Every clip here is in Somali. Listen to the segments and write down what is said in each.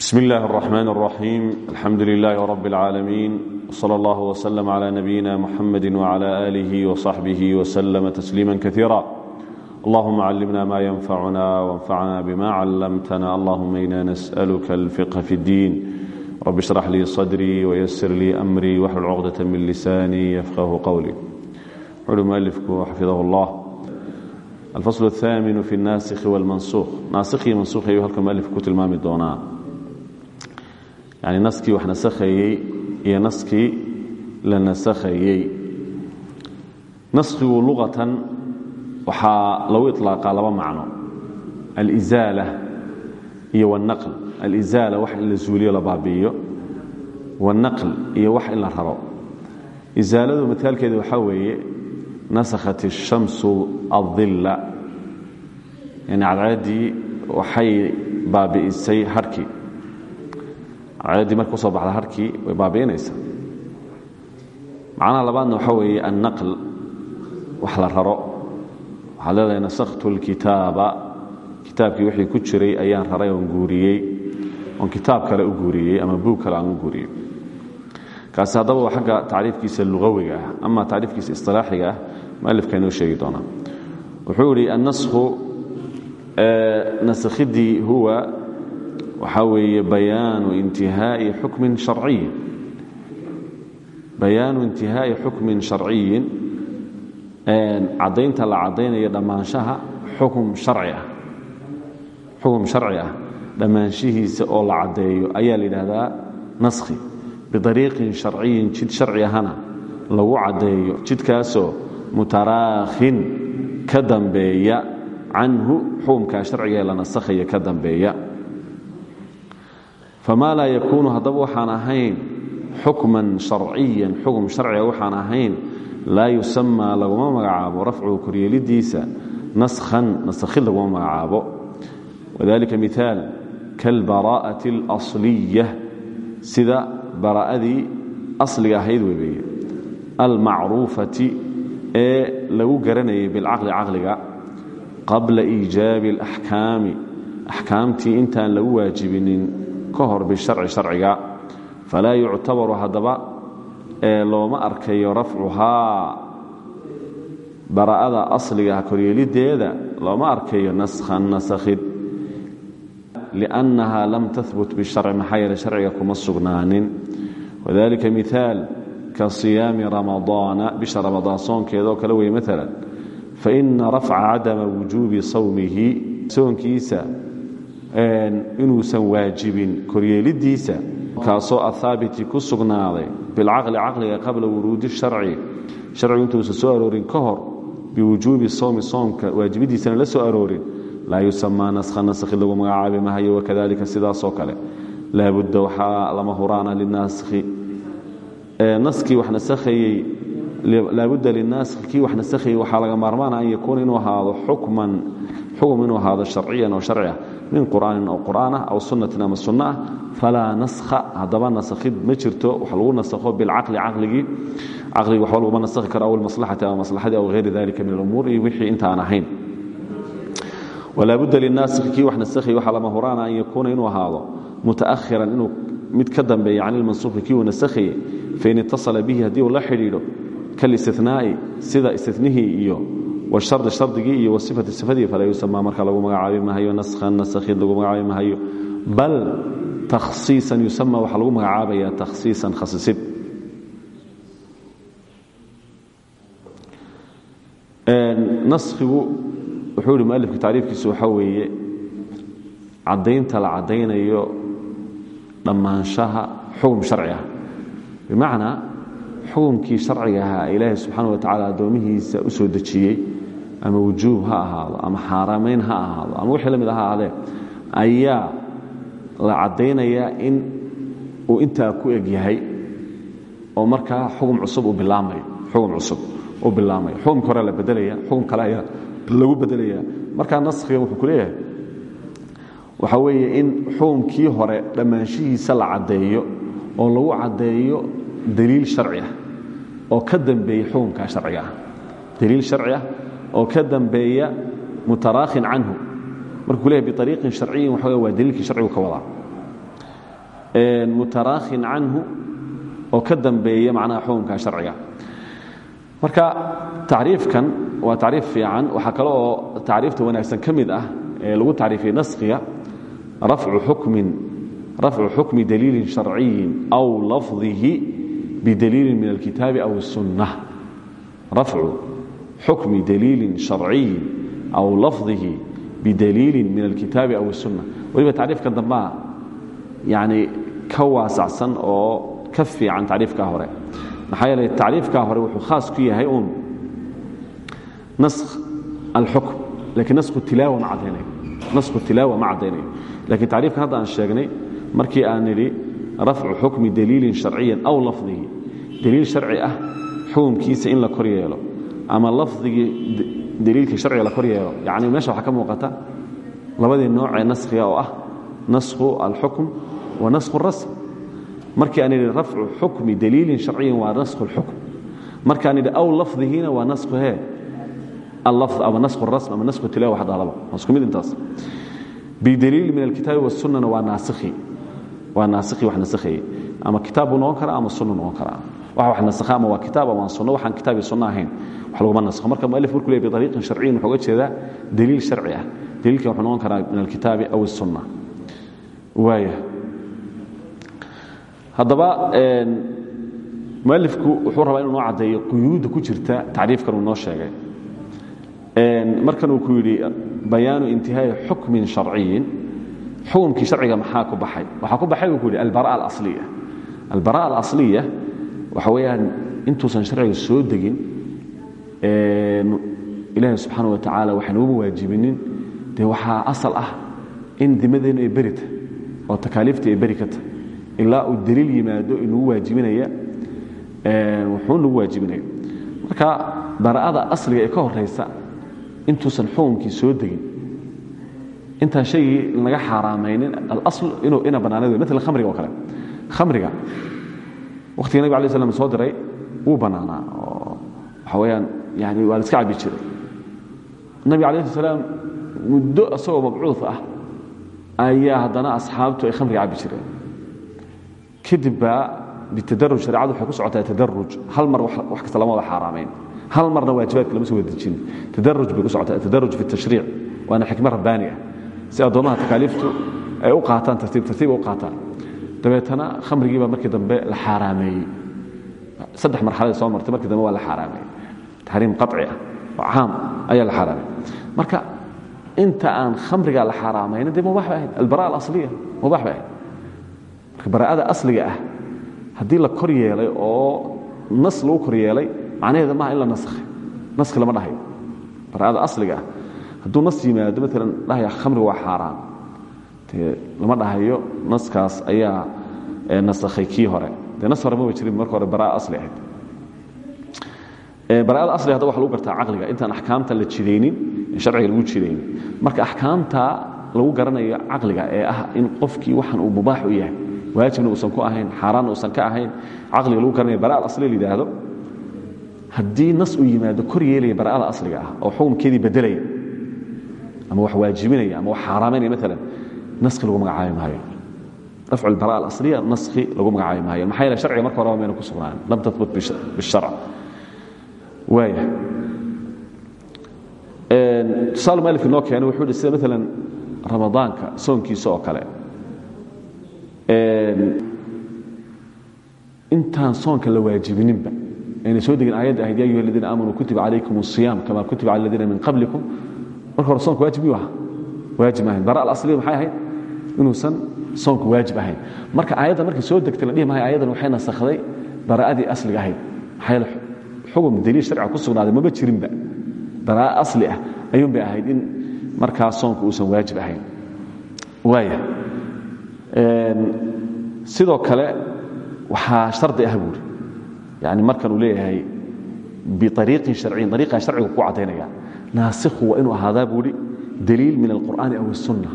بسم الله الرحمن الرحيم الحمد لله رب العالمين وصلى الله وسلم على نبينا محمد وعلى آله وصحبه وسلم تسليما كثيرا اللهم علمنا ما ينفعنا وانفعنا بما علمتنا اللهم إنا نسألك الفقه في الدين رب اشرح لي صدري ويسر لي أمري واحلل عقدة من لساني يفقه قولي علم مؤلفك حفظه الله الفصل الثامن في الناسخ والمنسوخ ناسخي منسوخ أيها المؤلف كتل مامي دونان yani naskii wax nasakhayey iyo naskii la nasakhayey naskhigu luqatan waxaa lagu iطlaaqaa laba macno alizaala iyo wاnaql alizaala wax in la zuuliyo la baabi'iyo wاnaql iyo wax in la raro isaaladu mitaalkeeda waxaa weeye nasakhat الshamsu الظila yani cadceeddii waxay baabi'isay harhkii cadaaddii marka u soo baxda harkii way baabi'inaysaa. Macnaha labaadna waxaa weeye annaql wax la raro. Waxaad leedahay nasakhtu اlkitaaba kitaabkii wixii ku jiray ayaan raray oon guuriyey oon kitaab kale u guuriyey ama buug kale aan u guuriyey. Kaasi haddaba waa xagga tacriifkiisa lugawiga ah ama tacriifkiisa isilaaxiga ah. Mualifka inoo sheegi doonaa. Wuxuu idhi annasku naskhiddii huwa waxaa weeye bayaanu intihaa'i xukmin sharciyin. Bayaanu intihaa'i xukmin sharciyin. Caddaynta la caddaynayo dhammaanshaha xukum sharci ah. Xukum sharci ah dhammaanshihiisa oo la caddeeyo ayaa la yidhaahdaa naskhi. Biariiqin sharciyin jid sharci ahana lagu caddeeyo. Jidkaasoo mutaraakhin ka dambeeya canhu xukumkaa sharciga ee la nasakhaya ka dambeeya famaa laa yakuunu haddaba waxaan ahayn xukman sharciyan xukm sharciga waxaan ahayn laa yusamaa laguma magacaabo rafcuhu koryeelidiisa naskhan nasakhid laguma magacaabo wadalika miaal kalbaraa'ati اlasliya sida baraa'adii asliga ahayd weeye almacruufati ee lagu garanayay bilcaqli caqliga qabla iijaabi اlaxkaami axkaamtii intaan lagu ka hor bisharci sharciga falaa yuctabaru haddaba looma arkayo rafcuhaa. Bara'ada asliga koryeelideeda looma arkayo naskhan nasakhid. Liannaha lam tahbut bisharci maxaa yeele sharciga kuma sugnaanin. Wadalika miaal ka siyaami ramadaana bisha ramadaan soonkeedaoo kale wey maalan faina rafca cadama wujuubi sawmihi soonkiisa inuusan waajibin koryeelidiisa kaasoo ahaabiti ku sugnaaday bilcaqli caqliga qabla wuruudi sharci. Sharcigu intuusan soo aroorin ka hor biwujuubi sowmi soomka waajibidiisana la soo aroorin laa yusamaa naskha naskhi lagu magacaabi mahayo wakadalika sidaasoo kale. Laabudda waxaa lama huraana linaskhi naskii wax nasakhayey laabudda linaskhi kii wax nasakhayey waxaa laga maarmaana an yakuuna inuu ahaado xukman xukm inuu ahaado sharciyan oo sharci ah min qur'aanin oo qur'aan ah aw sunnatin ama sunno ah naskha. Haddaba nasakhid ma jirto wax lagu nasakho bilcaqli caqligii caqligii waxba laguma nasakhi karo aw almaslaxati ama maslaxadii aw hayri dalika min alumuur iyo wixii intaan ahayn. Walaa budda linaasikhi kii wax nasakhi waxaa lama huraana an yakuuna inuu ahaado muta'ahiran inuu mid ka dambeeya can ilmansuuqi kii uu nasakhayey fain itasala bihi haddii uu la xidhiidho kalistinaai sida istinihii iyo wshardi shardigii iyo wasifati sifadii falaa yusamaa marka lagu magacaabi naskhan nasakhid lagu magacaabi bal takhsiisan yusama waxaa lagu magacaabaya takhsiisan khasisid naskhigu wuxuu ihi mualifka tacriifkiisu weeye caddaynta la caddaynayo dhammaanshaha xukum sharci ah bimacnaa xukumkii ilaahay subxaana wa tacala addoomihiisa u soo ama wujuub ha ahaado ama xaaramayn ha ahaado ama wixii la mid ha ahaadee ayaa la caddaynayaa in uu intaa ku eg yahay oo markaa xukum cusub uu bilaamayo xukum cusub uu bilaamayo xukumka hore la bedelaya xukum kale ayaa lagu bedelaya markaa naskhiga wuxuu ku leeyahay waxaa weeye in xukumkii hore dhammaanshihiisa la caddeeyo oo lagu caddeeyo daliil sharci ah oo ka dambeeya xukumkaa sharciga ah. Daliil sharci ah oo ka dambeeya mutaraakhin canhu. Markuu leeyahy biariiqin sharciyin waxa waa daliilkii sharcigu ka wadaa. Mutaraakhin canhu oo ka dambeeya macnaha xukunka sharciga. Marka tacriifkan waa tacriif fiican. Waxaa kale oo tacriifta wanaagsan ka ah ee lagu tacriifiyey naskhiga rafcu xukmi daliilin sharciyin aw lafdihi bidaliilin min alkitaabi aw الsunna xukmi daliilin sharciyin aw lafdihi bidaliilin min alkitaabi aw الsunna weliba tacriifkan dambaa yani ka waasacsan oo ka fiican tacriifkaa hore. Maxaa yeelay tacriifkaa hore wuxuu khaas ku yahay uun naskh alxukm lakiin nasku tilaawa ma caddaynayo nasku tilaawa ma caddaynayo lakiin tacriifkan hadda aan sheegnay markii aan nidhi rafcu xukmi daliilin sharciyan aw lafdihi. Daliil sharci ah xukumkiisa in la kor yeelo ama lafdigii daliilkii sharciga la kor yeelo meesha waxaa ka muuqata labadii noocee naskhiga oo ah naskhu alxukm wa naskhu اrasm markii aan idhi rafcu xukmi daliilin sharciyin waa naskhu اlxukm markaan idhi aw lafdihina waa naskhu he allafd ama naskhu rasm ama naskhu tilawa hadda laba. Waa mid intaas. Bidaliil min alkitaabi wasunnana waa naasikhi waa naasikhi wax nasakhayey ama kitaab buu noqon ama sunnu noqon karaa waxa wax nasakha ama waa kitaab ama sunno waxaan kitaab iyo sunno ahayn. Wax laguma nasakho marka mualif markuu leeyahy biariiqin sharciyin wuxuu uga jeedaa daliil sharci ah. Daliilkan wuxuu noqon karaa min alkitaabi aw الsunna waaya haddaba mualifku wuxuu rabaa inuu noo caddeeyo quyuudda ku jirta tacriifkan uu noo sheegay. Markan uu ku yidhi bayaanu intihaa'i xukmin sharciyin. Xukumkii sharciga maxaa ku baxay? Waxaa ku baxay buu ku yidhi albara alasliya. Albara alasliya waxa weeyaan intuusan sharciga soo degin ilaahi subxaana wa tacaala waxaynuguma waajibinin dee waxaa asal ah in dimadeennu ay berita oo takaaliifta ay beri ka tahy ilaa uu daliil yimaado inugu waajibinaya wuxuu nagu waajibinaya. Marka bara'ada asliga ee ka horaysa intuusan xukunkii soo degin intaan shaygii naga xaaraamaynin alasl inuu ina bannaanad maala khamriga oo kale. Khamriga wakhtiga nabig alay slam soo diray wuu bannaanaa oo waxa weeyaan yani waa iska cabi jiray. Nabiga alayh salaam muddo isagoo mabcuud ah ayaa haddana asxaabtu ay khamriga cabbi jireen. Kadib baa bitadaruj shareecadu ku socotaa tadaruj hal mar wax kasta lama wada hal marna waajibaadka lama soo wada dejin tadaruj bay socotaa tadaruj fi tashriic waana xikmo rabbaani ah. Si addoommaha takaaliiftu ay u qaataan tartiib tartiib u qaataan dabeetana khamrigii baa markii dambe la xaaraameeyey saddex marxalad soo martay markii dambe waa la xaaraameeyey taxriim qaطci ah oo caam ayaa la xaaraamay. Marka inta aan khamriga la xaaraamayna dee mubaax bay ahayd albara alasliya mubaax bay ahayd marka bara'ada asliga ah haddii la kor yeelay oo nas lagu kor yeelay macnaheeda maaha in la naskhay naskhi lama dhahayo. Bara'ada asliga ah hadduu nas yimaado maalan dhahaya khamriga waa xaaraan dee lama dhahayo naskaas ayaa nasakhay kii hore. Dee nas hore maba jirin marka hore bara'a asli ahayd. Bara'ada asliga hadda waxa lagu gartaa caqliga. Intaan axkaamta la jidaynin sharciga lagu jidaynin. Marka axkaamta lagu garanayo caqliga ee ah in qofkii waxan uu mubaax u yahay waajibna uusan ku ahayn xaaraanna uusan ka ahayn caqliga lagu garanayo bara'ada asliga la yidhaahdo haddii nas uu yimaado kor yeelaya bara'ada asliga ah oo xukumkeedii bedelaya ama wax waajibinaya ama wax xaaraamaynaya maalan naski lagu magacaabi maayo rafcu albara alasliya naski lagu magacaabi maayo maxaa yeele sharciga marka horeba mayna ku sugnaan. Lam tathbut bisharc waaya saalu malif inoo keenay wuxuu hi sida maalan ramadaanka soonkiisa oo kale. Intaan soonka la waajibininba ayna soo degin aayadda ahayd ya ayuha aladiina aamanuu kutiba calaykum اsiyaam kama kutiba cala aladiina min qablikum. Marka hore soonka waajib miyuu aha. Waajib maahayn bara alasliya maxay ahayd? Inuusan soonku waajib ahayn. Marka aayadda markay soo degtay la dhihi maayo ayadan waxay nasakhday bara'adii asliga ahayd. Maxaa xugum daliil sharciga ku sugnaaday maba jirinba. Baraa'a asli ah ayuun bay ahayd in markaa soonku uusan waajib ahayn. Waaya sidoo kale waxaa shardi ah buuri. Yani markan uu leeyahay biariiqin sharciyin ariiqaa sharciga ku caddaynaya naasikhu waa inuu ahaadaa buuhi daliil min alqur'aani aw الsunna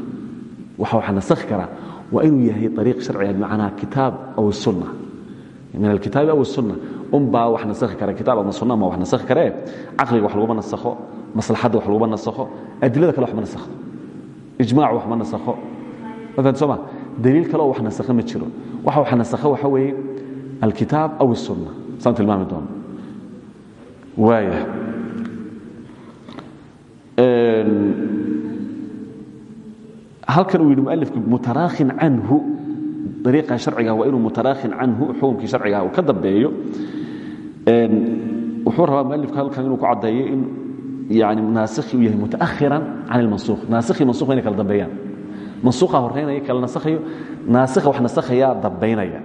waxaa waxaa nasakhi karaa waa inuu yahay ariiq sharciga bimacnaa kitaab aw sunna min alkitaabi aw sunna unbaa wax nasakhi kara kitaab ama sunna ma wax nasakhi karee caqliga wax laguma nasakho maslaxadda wax laguma nasakho adilada kale wax ma nasakho ijmaac wax ma nasakho. Mafahad soo ma? Daliil kale oo wax nasakhe ma jiro. Waxa wax nasakhe waxa weeye alkitaab aw sunna saan tilmaami doono waaya halkan uu yidhi mualifku mutaraakhin canhu. Dariiqa sharciga waa inuu mutaraakhin canhu xukunkii sharciga uu ka dambeeyo. Wuxuu rabaa mualifku halkan inuu ku caddeeyo in yani naasikhi uu yahay mutaakhiran can ilmansukh naasikhi mansukh inay kala dambeeyaan. Mansukha horeynaya kala nasakhayo. Naasikha wax nasakhayaa dambaynaya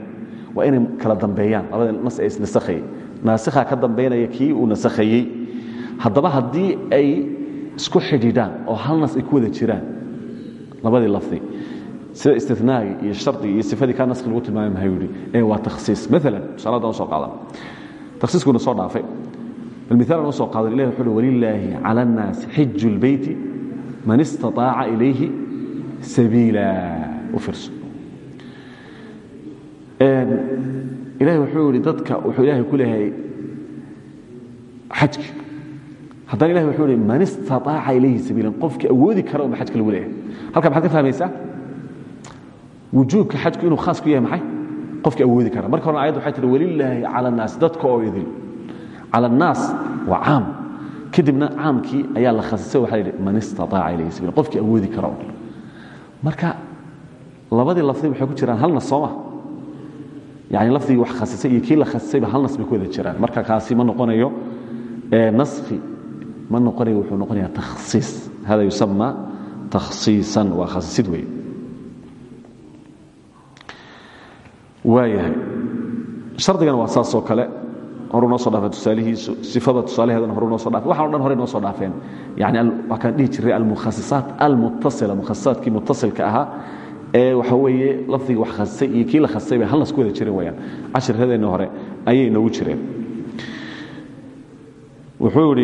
waa inay kala dambeeyaan. Labada nas ee isnasakhayay naasikha ka dambaynaya kii uu nasakhayey. Haddaba haddii ay isku xidhiidhaan oo hal nas ay ku wada jiraan labadii lafdi sida istinaagii iyo shardigii iyo sifadii kaa naski lagu tilmaami maha yidhi? Ee waa takhsiis maalan tusaaladan soo qaadan. Takhsiiskuna soo dhaafay. Bal miaalan u soo qaadan ilahi wuxu uhi walilaahi cala annaasi xiju lbeyti man istaaaca ilayhi sabiila u fiirso. Ilahi wuxuu yidhi dadka wuxuu ilaahay ku leehay xajka. Haddana ilahi wuxuu ihi man istaaaca ilayhi sabiilan qofkii awoodi kara unba xajka lagu leeyahay halka maxaad ka fahmaysaa? Wujuubka xajku inuu khaas ku yahay maxay? Qofkii awoodi kara. Marka horena ayadda waxay tihi walilaahi cala annaas dadka oo idil. Cala annaas waa caam. Kadibna caamkii ayaa la khasisay waxa la yidhi man istaaaca ilayhi sabiilan qofkii awoodi kara oo marka labadii lafdi waxay ku jiraan hal nas sooma yani lafdigii wax khasisay iyo kii la khasisayba hal nas bay ku wada jiraan. Marka kaasi ma noqonayo naskhi ma noqonayo wuxuu noqonaya takhsiis hada yusama takhsiisan waa khasisid wey waayahay shardigana waa saasoo kale horuu noo soo dhaafay tusaalihiisu sifada tusaalaheedana horuu noo so dhaafay waxaan o dhan horey noo soo dhaafeen yani waa kaan dhihi jiray almukhasisaat almutasila mukhasisaadkii mutasilka ahaa ee waxa weeye lafdigii wax khasisay iyo kii la khasisay bay halnas ku wada jirin wayaan cashirradeenna hore ayay noogu jireen wuxuu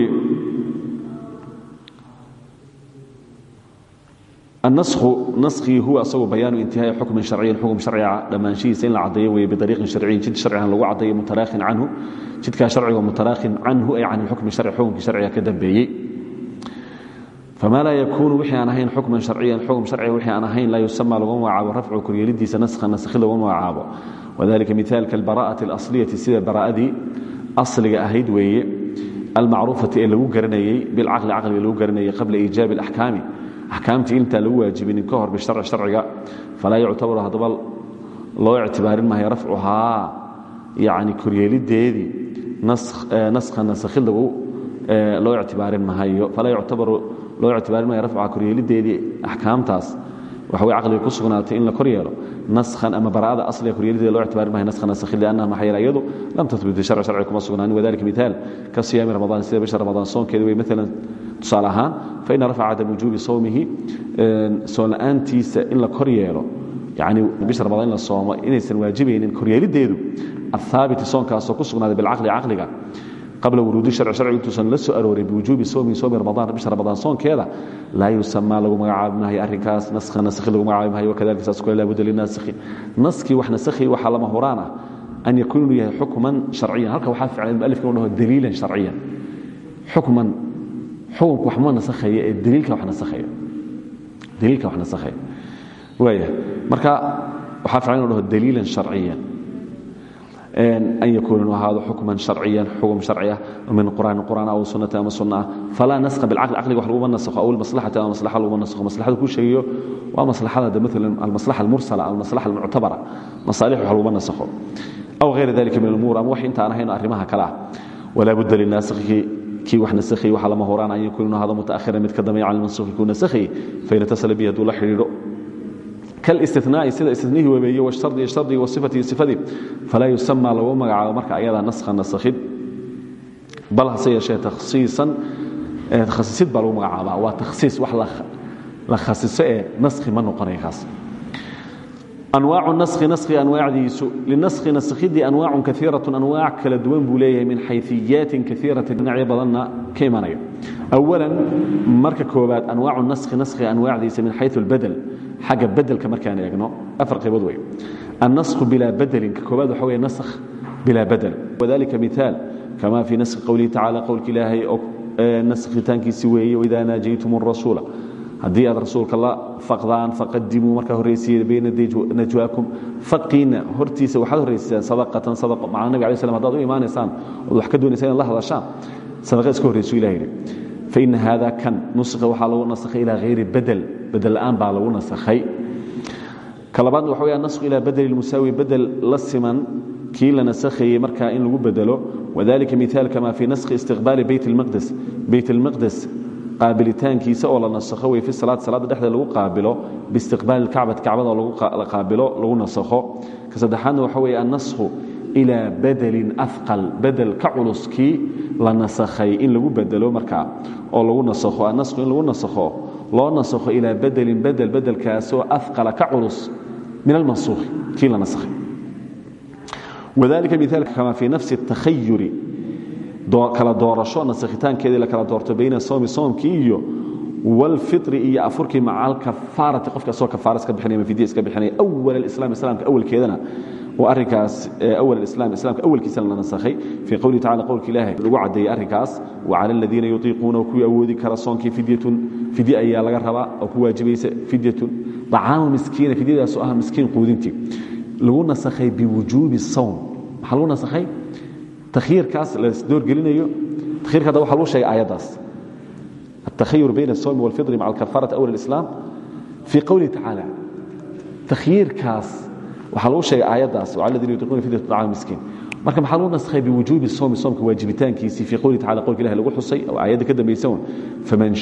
annasku naskii huwa asagu bayaanu intihaai xukmin sharciyin xukum sharciga dhammaanshihiisa in la caddeeyo weeye bidariiqin sharciyin jid sharcigan lagu caddeeyo mutaraakhin canhu jidkaa sharcigo mutaraakhin canhu ay can ilxukmi sharci xukumkii sharciga ka dambeeyey famaa laa yakuunu wixii aan ahayn xukman sharciyan xukum sharciga wixii aan ahayn laa yusama laguma magacaabo rafcu koryeelidiisa naskhan naskhi laguma magacaabo wadalika mithaalka albaraa'ati alasliyati sida baraa'adii asliga ahayd weeye almacruufati ee lagu garanayey bilcaqli caqliga lagu garanayey qabla iijaabi alaxkaami axkaamtii intaa lagu waajibinin ka hor bisharci sharciga falaa yuctabaru haddaba loo ictibaarin mahaya rafcuhaa yani koryeelideedii naskha nasakhin lagu loo ictibaarin mahayo falaa yuctabaru loo ictibaarin mahayo rafcuhaa koryeelideedii axkaamtaas waxaway caqliga ku sugnaatay in la kor yeelo. Naskhan ama bara'ada asliga koryeelideeda loo ictibaari mahay naskhan nasakhin liannaha maxaa yeele iyadu lam tathbut bisharci sharci kuma sugnaanin wadalika mithaal ka siyaami ramadaan sida bisha ramadaan soonkeeda way maalan tusaale ahaan fa ina rafaca cadam wujuubi sawmihi soon la'aantiisa in la kor yeelo yani bisha ramadaan in la soomo inaysan waajibaynin koryeelideedu athaabiti soonkaasoo ku sugnaaday bilcaqli caqliga qabla wuruudi sharci sharcigu intuusan la soo aroorin biwujuubi sawmihi sawmi ramadaan bisha ramadaan soonkeeda laa yusamaa lagu magacaabi arrinkaas naskha naskhi lagu magacaabi maayo wakadalika saas kule laabuda linaasikhi naskii wax nasakhi waxaa lama huraan ah an yakuun yahay xukman sharciyan. Halka waxaa ficlan mualifka uu dhaho daliilan sharciyan. Wax ma nasakhayo ee daliilka wax nasakhayo daliilka wax nasakhayo waaya marka waxaa fiican inuu dhaho daliilan an yakuuna inuu ahaado xukman sharciyan xukm sharci ah min qur'aan. Qur'aan aw sunnati ama sunna ah falaa naskha bilcaqli caqliga wax laguma nasakho aw almaslaxati ama maslaxa laguma nasakho maslaxada kuu sheegayo waa maslaxada de maalan almaslaxa almursala almaslaxa almuctabara masaalix wax laguma nasakho aw غayra dalika min alumuur ama wax inta aan ahayn arrimaha kale ah walaa budda linaasikhi kii wax nasakhay waxa lama horaan. An yakuun inuu hado mutaakhiran mid ka dambeeya can lmansukhi kuu nasakhay fain itasala bihi hadduu la xidhiidho كالاستثناء سيده استثنيه وبيه والشرط الشرط وصفته صفته فلا يسمى لو مغعا marka ayada nasakha nasakhid bal hase yeeshee takhsiisan takhsiisid bal magacaaba waa takhsiis wax la la khasiso ee naskhi ma noqonay kaas انواع النسخ نسخ انواع ديسو للنسخ نسخدي انواع كثيره انواع كلا دوان بوليه من حيثيات كثيره نعي بدلنا كيمانيا awalan marka koobaad anwaacu naskhi naskhiga anwaacdiisa min xayu albadel xagga bedelka markaan eegno afar qaybood wey annasku bilaa badelin ka koobaad waxa wey naskh bilaa badel wadalika miaal kama fii naskhi qowlihi tacala qowlka ilaahay oo naskhitaankiisi weeye waidaa naajaytum arasuula haddii aad rasuulka la faqdaan faqadimuu markaa horreysiiye bayna najwaakum faqiina hortiisa waxaad horreysiisaan sadaqatan sadaqo macnaa nabig alay slam hadaad u imaanaysaan ood wax ka doonaysaan inaad la hadashaan sadaqa iska horraysu ilah yidhi faina hada kan nusikha waxaa lagu nasakhay ilaa hayri badel bedel la'aan baa lagu nasakhay kalabaadna waxa weya nasku ilaa badeli musaawi bedel la siman kii la nasakhayey markaa in lagu bedelo wadalika miaal kama fii naskhi istiqbaali beyt اlmaqdes beyt اlmaqdes qaabilitaankiisa oo la nasakho wey fi salaad salaadda dhexdeed lagu qaabilo biistiqbaali اlkacbati kacbada oo la qaabilo lagu nasakho ka saddexaadna waxa weeye annasku ilaa badelin aal badel ka culuskii la nasakhay in lagu bedelo markaa oo lagu nasakho annasku in lagu nasakho loo nasakho ilaa badelin badel badelkaasoo aala ka culus min almansuukhi kii la nasakhay. Wadalika miaalka kama fii nafsi اtakhayuri kala doorasho nasakhitaankeedii kala doorto bayna soomi soomkii iyo wاlfiri iyo afurkii maca alkafaarati qofkaasoo kafaara iska bixinaya mafidya iska bixinaya awal islaam islaamka awalkeedana oo arrinkaas awal islam islamka awalkiisa la nasakhay fii qowlihi tacala qowlka ilaahay lagu caddeeyey arrinkaas wacala aladiina yutiiquuna kuwii awoodi kara soonkii fidyatun fidye ayaa laga rabaa oo ku waajibaysa fidyatun طacaamu miskiina fidyadaasoo ah miskiin quudintii lagu nasakhay biwujuubi الsawm maxaa lagu nasakhay takhyiirkaas la doorgelinayo takhyiirka hadda waxa lagu sheegay aayaddaas التkhayر byn الsوم والفطر mع الكفاaرة أول الإسلام في qwله تaعالى تkhyiirkaas waxaa lagu sheegay aayaddaas aladiina yutiquuna fidyat acam miskiin. Marka maxaa lagu naskhay biwujuubi soomi soomka waajibitaankiisi fii qowli tacala qowlka ilahi lagu xusay oo aayadda ka dambaysa un faman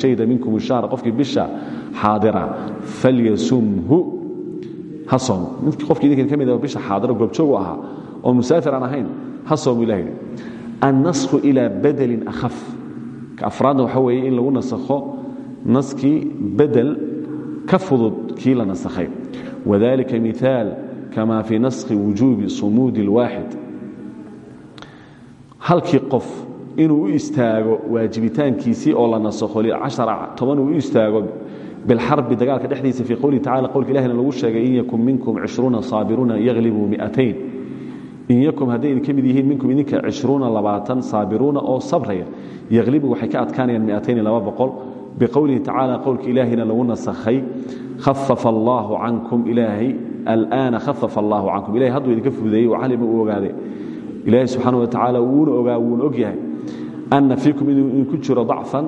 shahida minkum ishahra qofkii bisha xaadira falyasumhu ha soomo ninkii qofkii idinkan ka mid ah bisha xaadira goobjoogu ahaa oo musaafir aan ahayn ha soomo ilahay annasku ilaa badelin akhaf. Ka afraadna waxa weeye in lagu nasakho naskii bedel ka fudud kii la nasakhay. Wadalika miaal kama fii naskhi wujuubi sumuudi اlwaaxid halkii qof inuu u istaago waajibitaankiisii oo la nasakho toban uu u istaago bilxarbi dagaalka dhexdiisa fii qowlihi tacala qowlka ilahina lagu sheegay in yakun minkum cishruuna saabiruuna yaglibuu miatayn. In yakum hadday idinka mid yihiin minkum idinka cishruuna labaatan saabiruuna oo sabraya yaglibu waxay ka biqowlihi tacaala qowlka ilaahina lagu nasakhay khafafa allaahu cankum ilaahay alaana khafafa allaahu cankum. Ilahay hadduu idinka fududeeyey oo calima uu ogaaday. Ilaahay subxaana wa tacaala wuuna ogaa wuuna og yahay anna fiikum inuu idinku jiro dacfan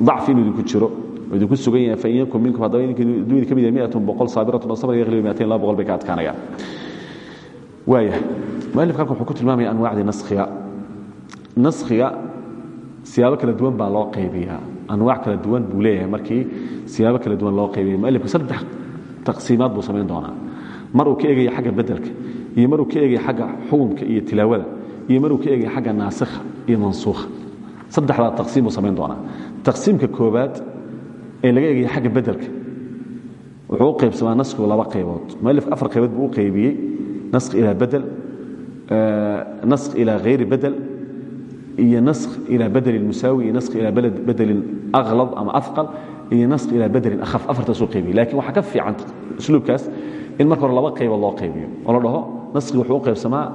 dacfi inuu idinku jiro. Oo idinku sugan yahay fain yakum minkum haddaba hadduu idinka mid yahay miatun boqol saabiratun oo sabra yaglibu miatayn laba boqol bay ka adkaanayaan waaya mualifka halkan wuxuu ku tilmaamaya anwaacdii naskhiga. Naskhiga siyaabo kala duwan baa loo qaybiyaa anwaac kala duwan buu leeyahay. Markii siyaabo kala duwan loo qaybiyay mualifka saddex taqsiimaad buu samayn doonaa. Mar uu ka eegaya xagga bedelka iyo mar uu ka eegaya xagga xukumka iyo tilaawada iyo mar uu ka eegaya xagga naasikha iyo mansuukha. Saddexdaa taqsiim buu samayn doonaa. Taqsiimka koobaad ee laga eegaya xagga bedelka wuxuu u qaybsamaa naskigu laba qaybood. Mualifka afar qaybood buu u qaybiyey naskh ilaa bedel naskh ilaa hayri bedel iyo naskh ilaa bedelin musaawi iyo naskh ilaa bedelin aklad ama afqal iyo naskh ilaa bedelin akhaf. Afartaasuu qaybiyey laakiin waxaa ka fiican usluubkaas in marka hore laba qaybood loo qaybiyo. Oo la dhaho naskhi wuxuu u qaybsamaa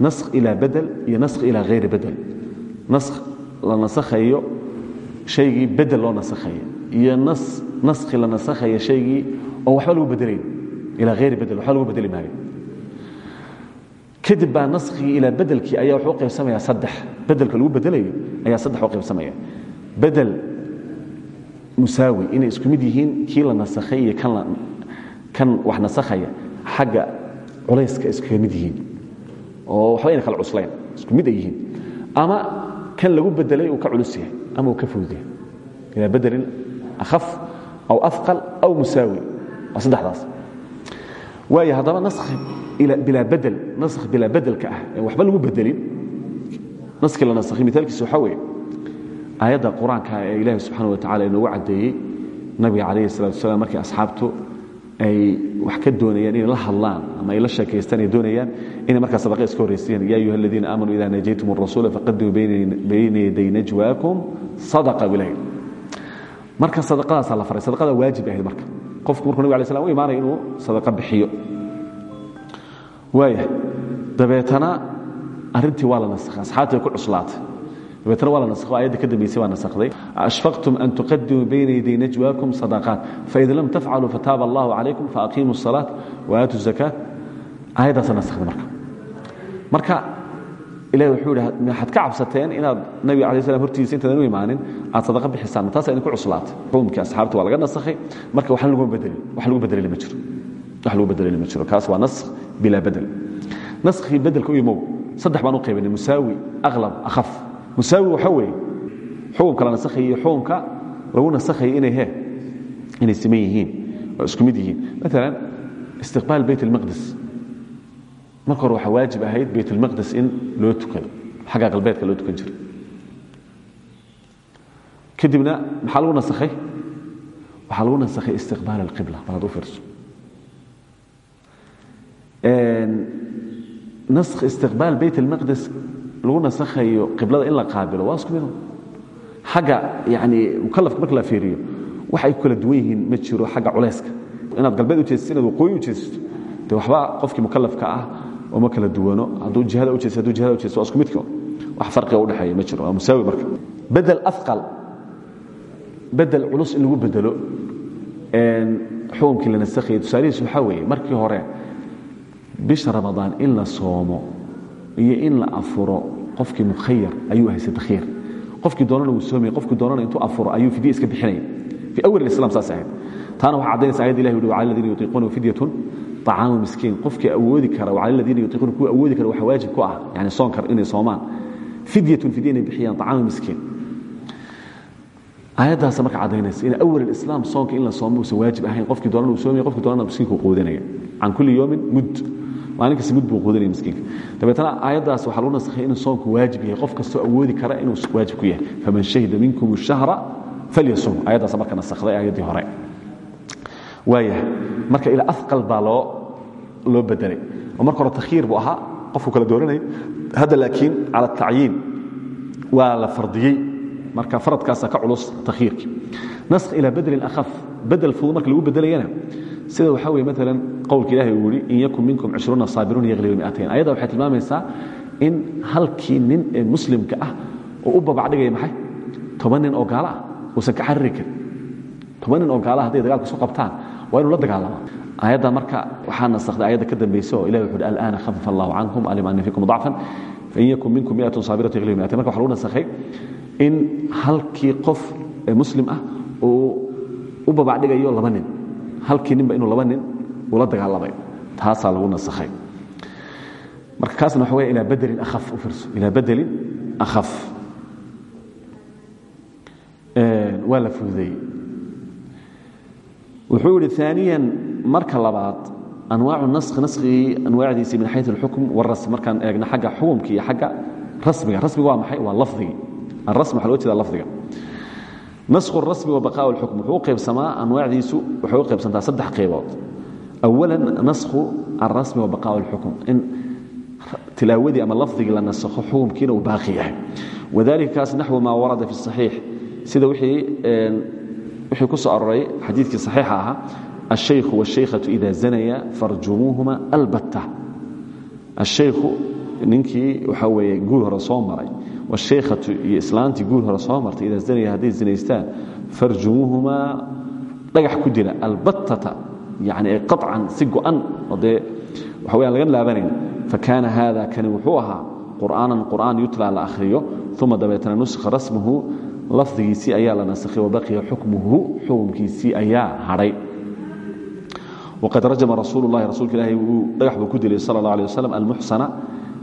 naskh ilaa bedel iyo naskh ilaa hayri bedel naskh la nasakhayo shaygii bedel loo nasakhayo iyo naskhi la nasakhayo shaygii oo waxba lagu bedelayn. Ilaa hayri bedel waxba lagu bedeli maayo kadib baa naskigii ilaa bedelkii ayaa wuxuu u qaybsamaya saddex. Bedelka lagu bedelayo ayaa saddex u qaybsamaya. Bedel musaawi inay isku mid yihiin kii la nasakhay iyo kan wax nasakhaya xagga culayska iskaga mid yihiin. Oo waxba ayna kala cuslayn isku mid ay yihiin. Ama kan lagu bedelay uu ka culus yahay ama uu ka fudud yahay. Ilaa bedelin akhaf aw afqal aw musaawi. Waa saddexdaas. Waaya haddaba naskhi bilaa bedel naskh bilaa bedelka ah en waxba lagu bedelin naskii la naskhay miaalkiisa waxaa weeye aayadda qur'aanka ee ilaahi subxaana wa tacala inoogu caddeeyey nabiga calayhi salatu wasalaam markii asxaabtu ay wax ka doonayaan inay la hadlaan ama ay la sheekaystaan ay doonayaan inay markaa sadaqa iska horraysiyaan ya ayuha aladiina aamanuu ida najaytum الrasuula faqadimuu bayna yaday najwaakum sadaqa bilahi marka sadaqadaasaa la faray sadaqada waajib ahayd marka qofku markuu nabig alay slam u imaanaya inuu sadaqa bixiyo waaya dabeetana arrintii waa la nasakhay asxaabtii ku cuslaatay. Dabeetna waa la nasakho ayadda ka dambaysay baa nasakday ashfaqtum an tuqadimuu bayna yaday najwaakum sadaqaat. Faid lam tafcaluu fataaba allahu calaykum faaqiimuu الsalaat waaatu zakaat. Aayaddaasa nasakday marka. Marka ilahi wuxuu idhi waxaad ka cabsateen inaad nabiga alay slam hortiisa intaadan u imaanin? Aad sadaqa bixisaan. Taasa idinku cuslaatay. Xukumkii asxaabta waa laga nasakhay. Marka wax lagu bedeleli ma jiro wax lagu bedeleli ma jiro kaas waa naskh bilaa bedel naskhii bedelka u yimow saddex baan u qaybinay musaawi aqlab akhaf musaawi waxa weeye xukumka la nasakhayo iyo xukumka lagu nasakhayo inay he inay siman yihiin oo isku mid yihiin maalan istiqbaal bayt almaqdis marka hore waxaa waajib ahayd bayt اlmaqdes in loo tukado xagga galbeedka loo tukan jiray kadibna maxaa lagu nasakhay waxaa lagu nasakhay istiqbaal اlqibla bal ad u fiirso naskh istiqbaal bayt اlmaqdes lagu nasakhayo qiblada in la qaabilo waa isku mido xagga yani mukalafka marka la fiiriyo wax ay ku kala duwan yihiin ma jiro xagga culayska. Inaad galbeed u jeesato inaad waqooyi u jeesato de waxba qofkii mukalafka ah oma kala duwano hadduu jihada u jeesto haduu jihada u jeesto waa isku midka. Wax farqiga udhexeeya ma jiro waa musaawi marka. Bedel afqal bedel culus in lagu bedelo xukunkii la nasakhayay tusaalihiisu waxaa weeye? Markii hore bisha ramadaan in la soomo iyo in la afuro qofkii mukhayar ayuu haysa dakhiir qofkii doonana wuu soomaya qofkii doonana intuu afuro ayuu fidye iska bixinaya fii awal islam saas ahayd. Taana waxaa caddaynaysa ayadda ilahi yuhi wacala aladiina yutiiquuna fidyatun طacaamu miskiin. Qofkii awoodi kara wacala aladiina yutiiquuna kuwa awoodi kara waxa waajib ku ah yani soon kar inay soomaan. Fidyatun fidye inay bixiyaan طacaamu miskiin. Aayaddaasa marka caddaynaysa in awal alislaam soonka in la soomo uusan waajib ahayn qofkii doonana uu soomaya qofkii doonana miskiinka uu quudinaya. Can kulli yoomin mud maalin kasta mud buu quudinaya miskiinka. Dabeetana aayaddaas waxaa lagu nasakhay inuu soonku waajib yahay. Qof kastoo awoodi kara inuu waajib ku yahay. Faman shahida minkum الshahra falyasum. Aayaddaas marka nasakhday aayaddii hore. Waayahay marka ilaa afqal baa loo bedelay marka hore takhiir buu ahaa. Qofku kala dooranayay. Hadda laakiin cala tacyiin waa la fardiyey. Marka faradkaasa ka culus takhiirkii naskh ilaa bedelin akhaf bedel fudud marka lagu bedelayana sida waxaa weye maalan qowlka ilahi uu yihi in yakun minkum cishruuna saabiruun yaglibu miatayn ayadda waxay tilmaamaysaa in halkii nin ee muslimka ah oo u babacdhigaya maxay toban nin oo gaalo ah uusan ka cariri karin toban nin oo gaala hadday dagaalka isu qabtaan waa inuu la dagaalama aayadda marka waxaa nasakhday ayadda ka dambaysa oo ilahi wuxu uhi al'aana khafafa allahu cankum alima ana fikum dacfan fain yakun minkum miatun saabiratu yaglibu miatayn marka waxa lagu nasakhay in halkii qof muslim ah uu u babacdhigayo laba nin. Halkii ninba inuu laba nin ula dagaalamayo taasaa lagu nasakhay. Marka kaasna waxa waya ilaa badelin akhaf u fiirso. Ilaa badelin akhaf. Waa la fududeeyey. Wuxuu yidhi aaniyan marka labaad anwaacu naskh naskigii anwaacdiisii min xayu اlxukm wاrasm markaan eegna xagga xukumka iyo xagga rasmiga. Rasmiga waa maxay? Waa lafdigii alrasm waxa loo jeeda lafdiga naskhu الrasmi wa baqاء اlxukm wuxuu u qaybsamaa anwaacdiisu waxay u qaybsantaa saddex qaybood awala naskhu alrasmi wa baqاء اlxukm in tilaawadii ama lafdigii la nasakho xukumkiina uu baaqi yahay wadalika kaas naxwu ma warada fi الصaxiix sida wixii wixii ku soo aroray xadiidkii saxiixa ahaa الشhaykhu والشhaykhatu ida zanaya farjumuuhuma albatta الشhaykhu ninkii waxaa weeye guur hore soo maray والشhaykhatu iyo islaantii guur hore soo martay ida zanaya hadday zinaystaan farjumuuhumaa dhagax ku dila albattata yani ay qaطcan si go-an oo dee waxa weyaan laga laabanayn fakaana hada kani wuxuu ahaa qur'aanan qur'aan yutla la akhriyo uma dabeetana nuskha rasmuhu lafdigiisii ayaa la nasakhay wabaqiya xukmuhu xukumkiisii ayaa hadhay waqad rajama rasuul lahi rasuulka ilaahi uu dhagax buu ku dilay sal اllah alيه waslm almuxsana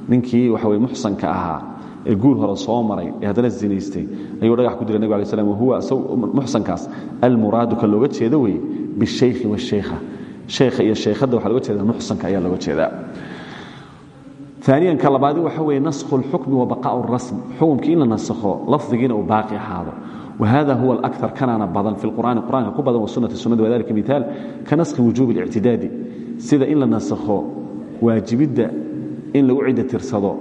ninkii waxa weye muxsanka ahaa ee guur hore soo maray ee haddana zinaystay ayuu dhagax ku dilay nabig alay slam wahuwa muxsankaas almuraadu ka looga jeedo weye bishaykhi wاshaykha shaykha iyo shaykhadda waxa loga jeeda muxsanka ayaa looga jeedaa ثaaniyan ka labaadi waxa weeye naskhu اlxukmi wa baqاء الrasm xukumkii in la nasakho lafdigiina uu baaqi ahaado whada huwa اlأkar kanaana badan fi اlqur'ani qur'anka ku badan wasunati sunada wadalika miثaal ka naskhi wujubi اlictidaadi sida in la nasakho waajibidda in lagu cidda tirsado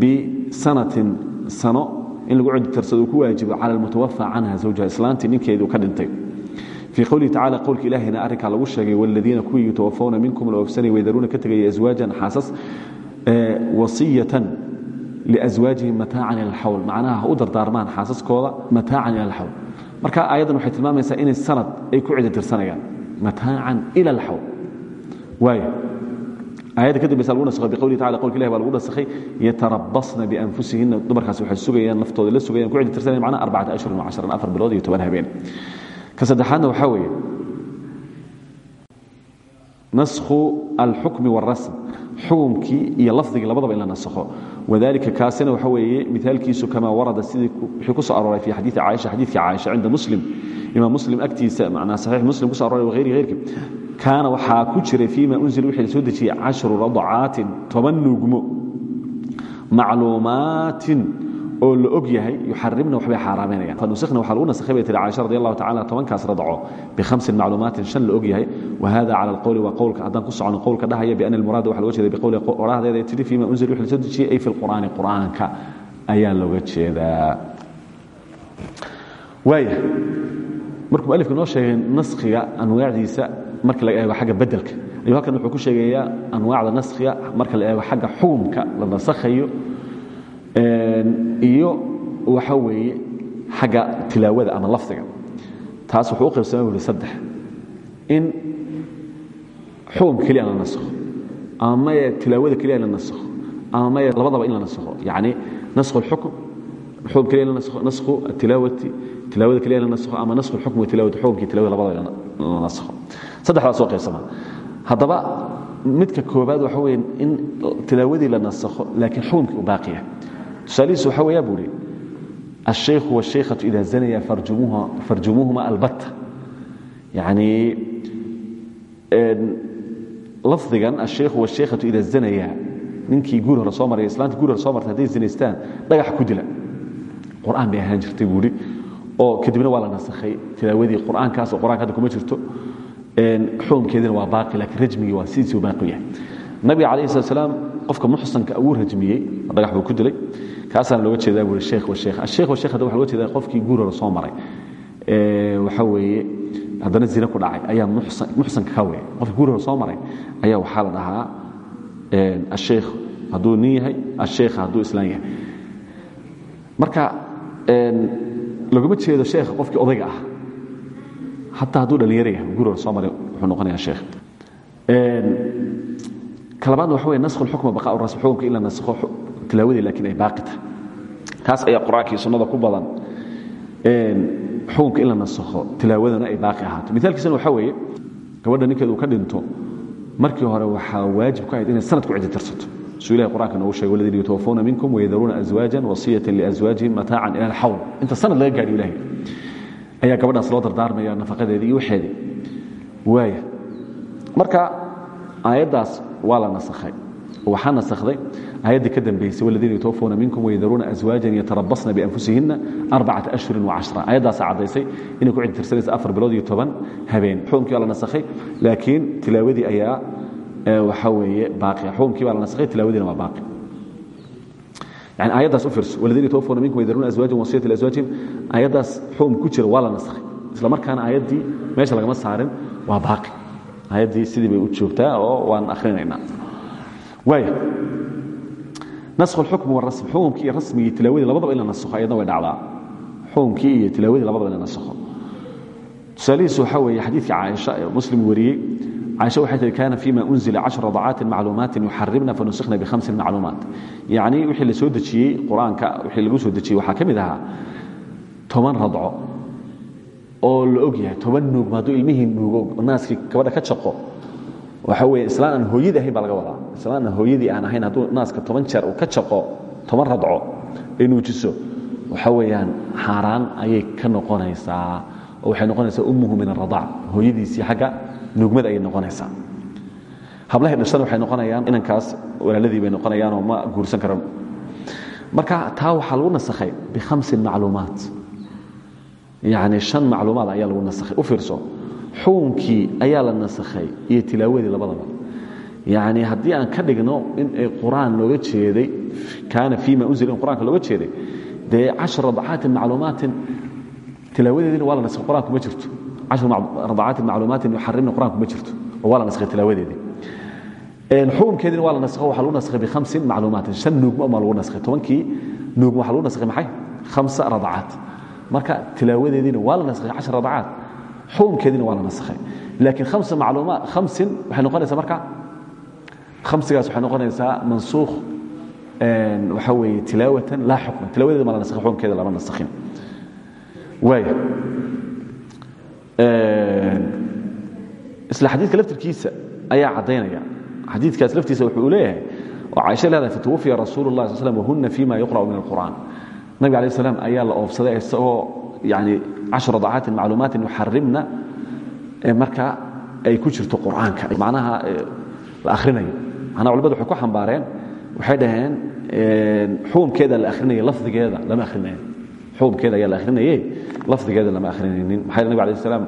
bisanatin sano in lagu cudurtarsado uu ku waajibo cala almutawafa canha zawjaha islaantii ninkeedii ka dhintay. Fii qowlihi tacala qowlka ilaahina arrinkaa lagu sheegay waladiina kuwii yutawafawna minkum la oofsanay waydaruuna ka tegaya aswaajan xaasas wasiyatan liaswaajihim mataacan ila alxawl macnaha ha u dardaarmaan xaasaskooda mataacan ila alxawl marka aayaddan waxay tilmaamaysaa inay sanad ay ku cidotirsanayaan mataacan ila alxawl waaya aayadda ka dambaysa lagu nasakhay biqowlihi tacala qowlka ilahi baa lagu nasakhay yatarabasna bianfusihinna dumarkaas waxay sugayaan naftooda la sugayaan ku cidi tirsanayaan macnaha arbacata ashhurin wa cashran afar bilood iyo toban habeen. Ka saddexaadna waxaa weeye naskhu alxukmi wاlrasm xukumkii iyo lafdigii labadaba in la nasakho wadalika kaasina waxa weeye mithaalkiisu kamaa warada sidii ku soo arooray fi xadiii caaisha xadiidkii caaisha cinda muslim. Imaam muslim agtiisa macnaa saxiix muslim ku so aroray wahayri hayrki kaana waxaa ku jiray fiima unzila wixii la soo dejiyey cashru radcaatin toban nuugmo. Macluumaatin oo la og yahay yuxarimna waxbay xaaraameynayaan. Fanusikhna waxaa lagu nasakhay bay tihi caaisha radi allahu tacala tobankaas radco bikhamsin macluumaatin shan la og yahay. Wahada cala alqowli waa qowlka haddaan ku socono qowlka dhahaya biana almuraada waxa loga jeeda biqowli qorahdeeda ee tidhi fiima unzila wixii la soo dejiyey ay fi lqur'aani qur'aanka ayaa looga jeedaa waaya markuu mualifka noo sheegay naskhiga anwaacdiisa marka la eego xagga bedelka ayuu halkan wuxuu ku sheegayaa anwaacda naskhiga marka la eego xagga xukumka la nasakhayo iyo waxa weeye xagga tilaawada ama lafdiga. Taas wuxuu u qaybsamay uri saddex in xukum keliya la nasakho ama tilaawada keliya la nasakho ama labadaba in la nasakho. Yacni naskhu alxukm xukum keliya la nasakho naskhu atilaawati tilaawada keliya la nasakho ama naskhu alxukm wa tilaawati xukumkii nasakho saddexdaas soo qaybsamaa haddaba midka koobaad waxa weeye in tilaawadii la nasakho laakiin xukumkii u baaqiya tusaalihiisu waxa weeyaa buu ihi الشيخ والشيخة إذا زنيا فرجموها فرجموهما البتة يعني لفظيا الشيخ والشيخة إذا زنيا ninkii guur hore soo maray islaanta guur hore soo martay hadday zinaystaan dhagax ku dila qur'aan bay ahaan jirtay buuri oo kadibna waa la nasakhay tilaawadii qur'aankaas oo qur'aanka hadda kuma jirto xukunkeedina waa baaqi laakiin rajmigii waa sidiisuu baaqi yahay. Nabiga calayhi salatu salaam qofka muxsanka awuu rajmiyey dhagax buu ku dilay. Kaasaana looga jeedaa buuri sheekh wa sheekh asheekh wa sheekh hadda waxa looga jeedaa qofkii guur hore soo maray. Waxa weeye haddana zina ku dhacay. Ayaa muxsan muxsanka ka weeye. Qofkii guur hore soo maray ayaa waxaa la dhahaa asheekh hadduu nin yahay asheekha hadduu islaan yahay. Marka laguma jeedo sheekha qofkii odayga ah hataa hadduu dhalinyaro yahay guur hore soo wuxuu noqonayaa sheekh. Kalabaadna waxa weye naskhu lxukma baqaa rasm xukumka in la naskho ay baaqi tahay. Taas ayaa qur'aankii sunnada ku badan. Xukumka in la nasakho tilaawadana ay baaqi ahaato. Mithaalkiisana waxaa weeye gabadha ninkeedu ka dhinto markii hore waxaa waajib ku ahayd inay sanad ku ciddi tirsato. Suu ilahi qur'anka noogu sheegay waladiina yutawafawna minkum wayadaruuna azwaajan wasiyatan liazwaajihim mataacan ila alxawl inta sanad laga gaadhiyo ilahay ayaa gabadhaas loo dardaarmaya nafaqadeedii iyo waxeedii waaya marka aayaddaas waa la nasakhay. Waxaa nasakhday aayaddii ka dambaysay waladiina yutawafawna minkum wayadaruuna azwaajan yatarabasna bianfusihinna arbacata ashhurin wacashra aayaddaasaa caddaysay inay ku cidtirsanaysa afar bilood iyo toban habeen. Xukunkii baa la nasakhay laakiin tilaawadii ayaa waxaa weeye baaqi. Xukunkii baa la nasakhay tilaawadiina waa baaqi yani aayaddaas u fiirso waladiina yutawafawna minkum wayadaruuna azwaajan wasiyata liazwaajihim aayaddaas xukum ku jira waa la nasakhay. Isla markaana aayaddii meesha lagama saarin waa baaqi. Aayaddii sidii bay u joogtaa oo waan akhrinaynaa waaya naskhu alxukm warasm xukumkii iyo rasmigii tilaawadii labadaba in la nasakho ayadna way dhacdaa. Xukumkii iyo tilaawadii labadaba in la nasakho. Tusaalihiisu waxaa weeye xadiidkii caaisha ee muslim wariyey caaisha waxay tihi kaana fima unzila cashra radacaatin macluumaatin yuxarimna fanusikhna bikhamsin macluumaat yacni wixii la soo dejiyey qur'aanka wixii lagu soo dejiyey waxaa ka mid ahaa toban radco oo la og yahay toban nuugma hadduu ilmihii nuugo naaskii gabadha ka jaqo waxa weeye islaan aan hooyadii ahayn baa laga wadaa islaan aan hooyadii aan ahayn hadduu naaska toban jeer uu ka jaqo toban radco ay nuujiso waxa weeyaan xaaraan ayay ka noqonaysaa oo waxay noqonaysaa ummuhu min aradac hooyadiisii xagga nuugmada ayay noqonaysaa. Hablahay dhashana waxay noqonayaan inankaas walaaladii bay noqonayaanoo ma guursan karan. Marka taa waxaa lagu nasakhay bikhamsin macluumaat. Yacni shan macluumaad ayaa lagu nasakhay. U fiirso xukunkii ayaa la nasakhay iyo tilaawadii labadaba. Yacni haddii aan ka dhigno in ay qur'aan looga jeeday kaana fiima unzila in looga jeeday dee cashar radacaatin macluumaatin tilaawadeediina waa la nasakhay. Qur'aanku ma jirto macluumaatin yuxarimna qur'aanku ma jirto oo waa la nasakhay tilaawadeedii xukumkeediina waa la naskho waxa lagu naskhay bikhamsin macluumaatin shan nuugma umaa lagu naskhay tobankii nuugma waxa lagu naskhay maxay khamsa radacaat marka tilaawadeediina waa la naskhay cashar radacaat xukumkeediina waa la naskhay khamsa macluumaat khamsin waxay noqonaysaa marka khamsigaas waxay noqonaysaa mansuukh waxa weeye tilaawatan laa xukman tilaawadeeda ma la naskhay xukumkeeda lama naskhin waaya isla xadiidka laftirkiisa ayaa caddaynaya. Xadiidkaas laftiisa wuxuu leeyahay oo caaisha leedahay fatwafiya rasuulu lah sal slam wahuna fima yuqra'u min alqur'an nabiga alayh salaam ayaa la oofsaday isagoo yani cashar radacaatin macluumaatin yuxarimna marka ay ku jirto qur'aanka. Macnaha la akhrinayo. Macnaha culimadu waxay ku xambaareen waxay dhaheen xukumkeeda la akhrinaya lafdigeeda lama akhrinayo xukumkeeda ayaa la akhrinayey lafdigeeda lama akhrinaynin. Maxaa nabig alayh salaam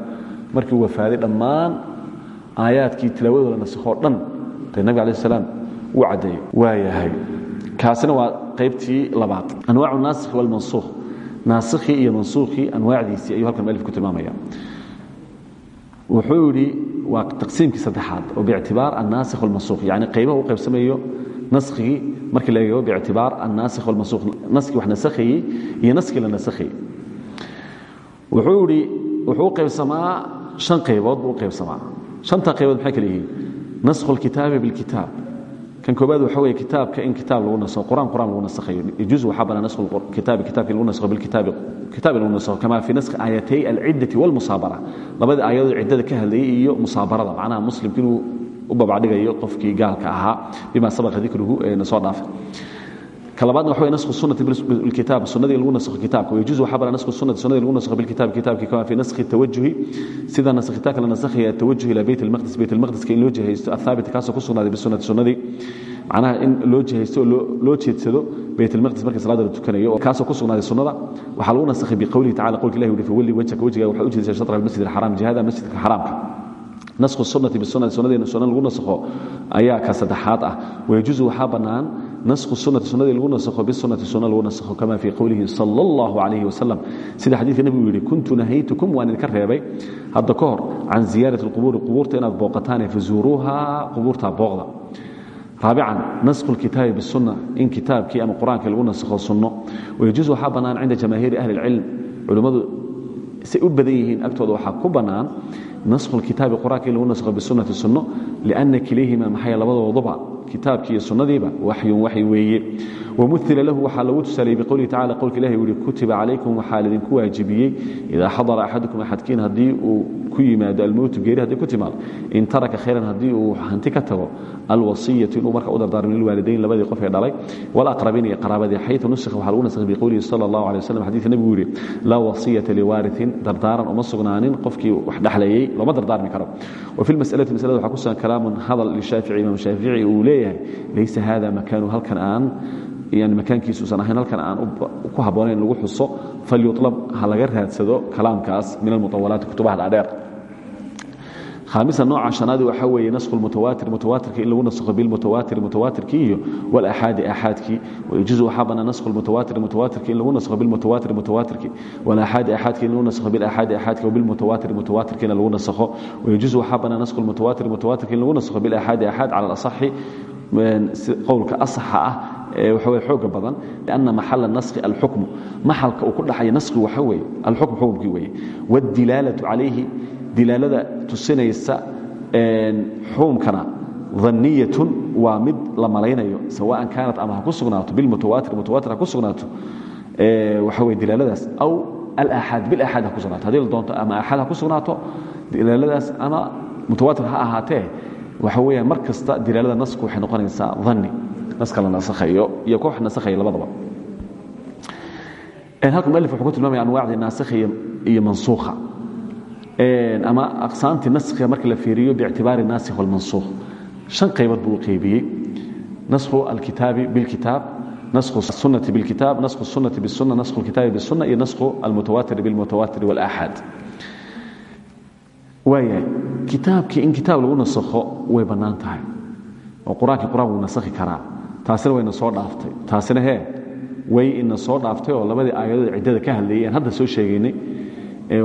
markii uu wafaaday dhammaan aayaadkii tilaawadooda nasikoo dhan dee nabig alayh salaam wuu caddeeyey waa yahay. Kaasina waa qaybtii labaad. Anwaacu naasikhi walmansuukh naasikhii iyo mansuukhii anwaacdiisii ayuu halkan mualif ku tilmaamaya wuxuu yidhi waa taqsiimkii saddexaad oo biictibaar annaasikh walmansuukh yani qaybaha u qaybsamayo naskigii markii la eego biictibaar annaasikh walmansuukh naskii wax nasakhayey iyo naskii la nasakhayey wuxuu yidhi wuxuu qaybsamaa shan qaybood buu u qaybsamaa shanta qaybood maxay kale yihiin naskhu alkitaabi bilkitaab kan koobaad waxa weeye kitaabka in kitaab lagu nasakho quraan quraan lagu nasakhayo. Yajuuzu waxaa banaa naskhu kitaabi kitaabka lagu nasakho bilkitaabi kitaab in lagu nasakho kama fi naskhi aayatay alciddati walmusaabara labadii aayadood ciddada ka hadlayay iyo musaabarada macnaha muslimka inuu u babacdhigayo qofkii gaalka ahaa bima sabaqa dikruhu ee na soo dhaafay labaadna wa nasku sunati bikitaab sunadii lagu naskho kitaabka. Yajuz waxaa baran nasku sunati sunadii lagu naskho bilkitaab kitaabki kama fi naskhi tawajuhi sida naskhitaanka la naskhaya atawajuh ila beyt almaqdis beyt almaqdiska in loo jihaysto athaabita kaasoo ku sugnaaday bisunati sunnadii. Macnaha in loo jihaysto oo loo jeedsado beyt almaqdis marka salaada la tukanayo kaasoo ku sugnaaday sunnada. Waxaa lagu naskhay biqowlihi tacala qowlka ilahi wuhi fawalli wajhaka wajigaaga waxaa u jeedaysaa shatra almasjid alxaraam jihada masjidka xaraamka nasku sunati bisunai sunnadeena sunna lagu nasakho ayaa ka saddexaad ah. Wayajuusu waxaa bannaan nasku sunati sunnadii lagu nasakho bisunati sunna lagu nasakho kama fii qowlihi sala allahu calayhi wasalam sida xadiidka nebigu yidhi kuntu nahaytukum waan idinka reebay. Hadda ka hor can ziyaarati alqubuuri qubuurta inaad booqataane fazuuruuha qubuurtaa booqda. Raabican nasku lkitaabi bisunna in kitaabkii ama qur'aankii lagu nasakho sunno. Wayajuusu waxaa bannaan cinda jamaahiiri ahli اlcilm culimmadu say u badan yihiin agtooda waxaa ku bannaan naskhu اlkitaabi qur'anka in lagu naskho bisunati sunno lianna kilayhima maxaya labadooduba kitaabkii iyo sunnadiiba waxyun waxy weeye. Wamula lahu waxaa lagu tusaaliyey biqowlihi tacala qowlka ilahi uu yihi kutiba calaykum waxaa lidinku waajibiyey idaa xadara axadukum axadkiin haddii uu ku yimaado almowtu geeri haddii ku timaado in taraka khayran haddii uu hanti ka tago alwasiyatu inuu marka u dardaarmo lilwaalidayn labadii qof ee dhalay walaqrabiin iyo qaraabadii xaytu nusikha waxaa lagu nasakhay biqowlihi sala allahu alay wasalam xadiidka nebigu yihi laa wasiyata liwaaritin dardaaran uma sugnaanin qofkii wax dhexlayey looma dardaarmi karo. Wa fi lmasalati masalada waxaa ku sugan kalaamun hadal lishaafici imaam shaafici uu leeyahay leeyahay laysa hada makaanu halkan aan yani makaankiisuusan ahayn halkan aan ku habboonayn lagu xuso falyuطlab ha laga raadsado kalaamkaas min almuطawalaati kutubaha dhaadheer khaamisa nooca shanaadi waxaa weeye nasku mutawaatir mutawaatirka in lagu naskho bilmutawaatir mutawaatirkii iyo walaxaadi axaadkii. Wayajuzu waxaa bannaan nasku mutawaatir mutawaatirka in lagu naskho bilmutawaatir mutawaatirki walaxaadi axaadkii in lagu naskho bilaxaadi axaadkii wabilmutawaatir mutawaatirkiina lagu naskho. Wayajuzu waxaa bannaan nasku mutawaatir mutawaatirka in lagu naskho bilaxaadi axaad cala alasaxi qowlka asaxa ah waxaw xooga badan lianna maxala naskhi alxukmu. Maxalka uu ku dhaxaya naskhi waxa weeye alxukm xukumkii weeye. Waddilaalatu calayhi dilaalada tusinaysa xukumkana danniyatun waa mid la malaynayo sawaan kaanat ama ku sugnaato bilmutawaatir mutawaatir ha ku sugnaato waxa weye dilaaladaas aw alaxaad bilaxaad ha ku sugnaato. Haddii la doonto ama axaad ku sugnaato dilaaladaas ama mutawaatir ha ahaatee waxa weya mar kasta nasku waxay noqonaysaa dani naska la nasakhayo iyo koox nasakhaya labadaba. Halka mualif wuxuu ku tilmaamaya anwacdii naasikha iyo mansuukha. Ama aqsaamtii naskhiga marka la fiiriyo biictibaari naasikh walmansuukh shan qaybood buu u qaybiyey. Naskhu alkitaabi bilkitaab naskhu sunati bilkitaab naskhu sunati bisuna naskhu alkitaabi bisuna iyo naskhu almutawaatir bilmutawaatir walaxaad waayahay kitaabkii in kitaab lagu nasakho way bannaan tahay. oo qur'aankii qur'aan taasina wayna soo dhaaftay. Taasina hee way ina soo dhaaftay oo labadii aayadood ciddada ka hadlayay hadda soo sheegaynay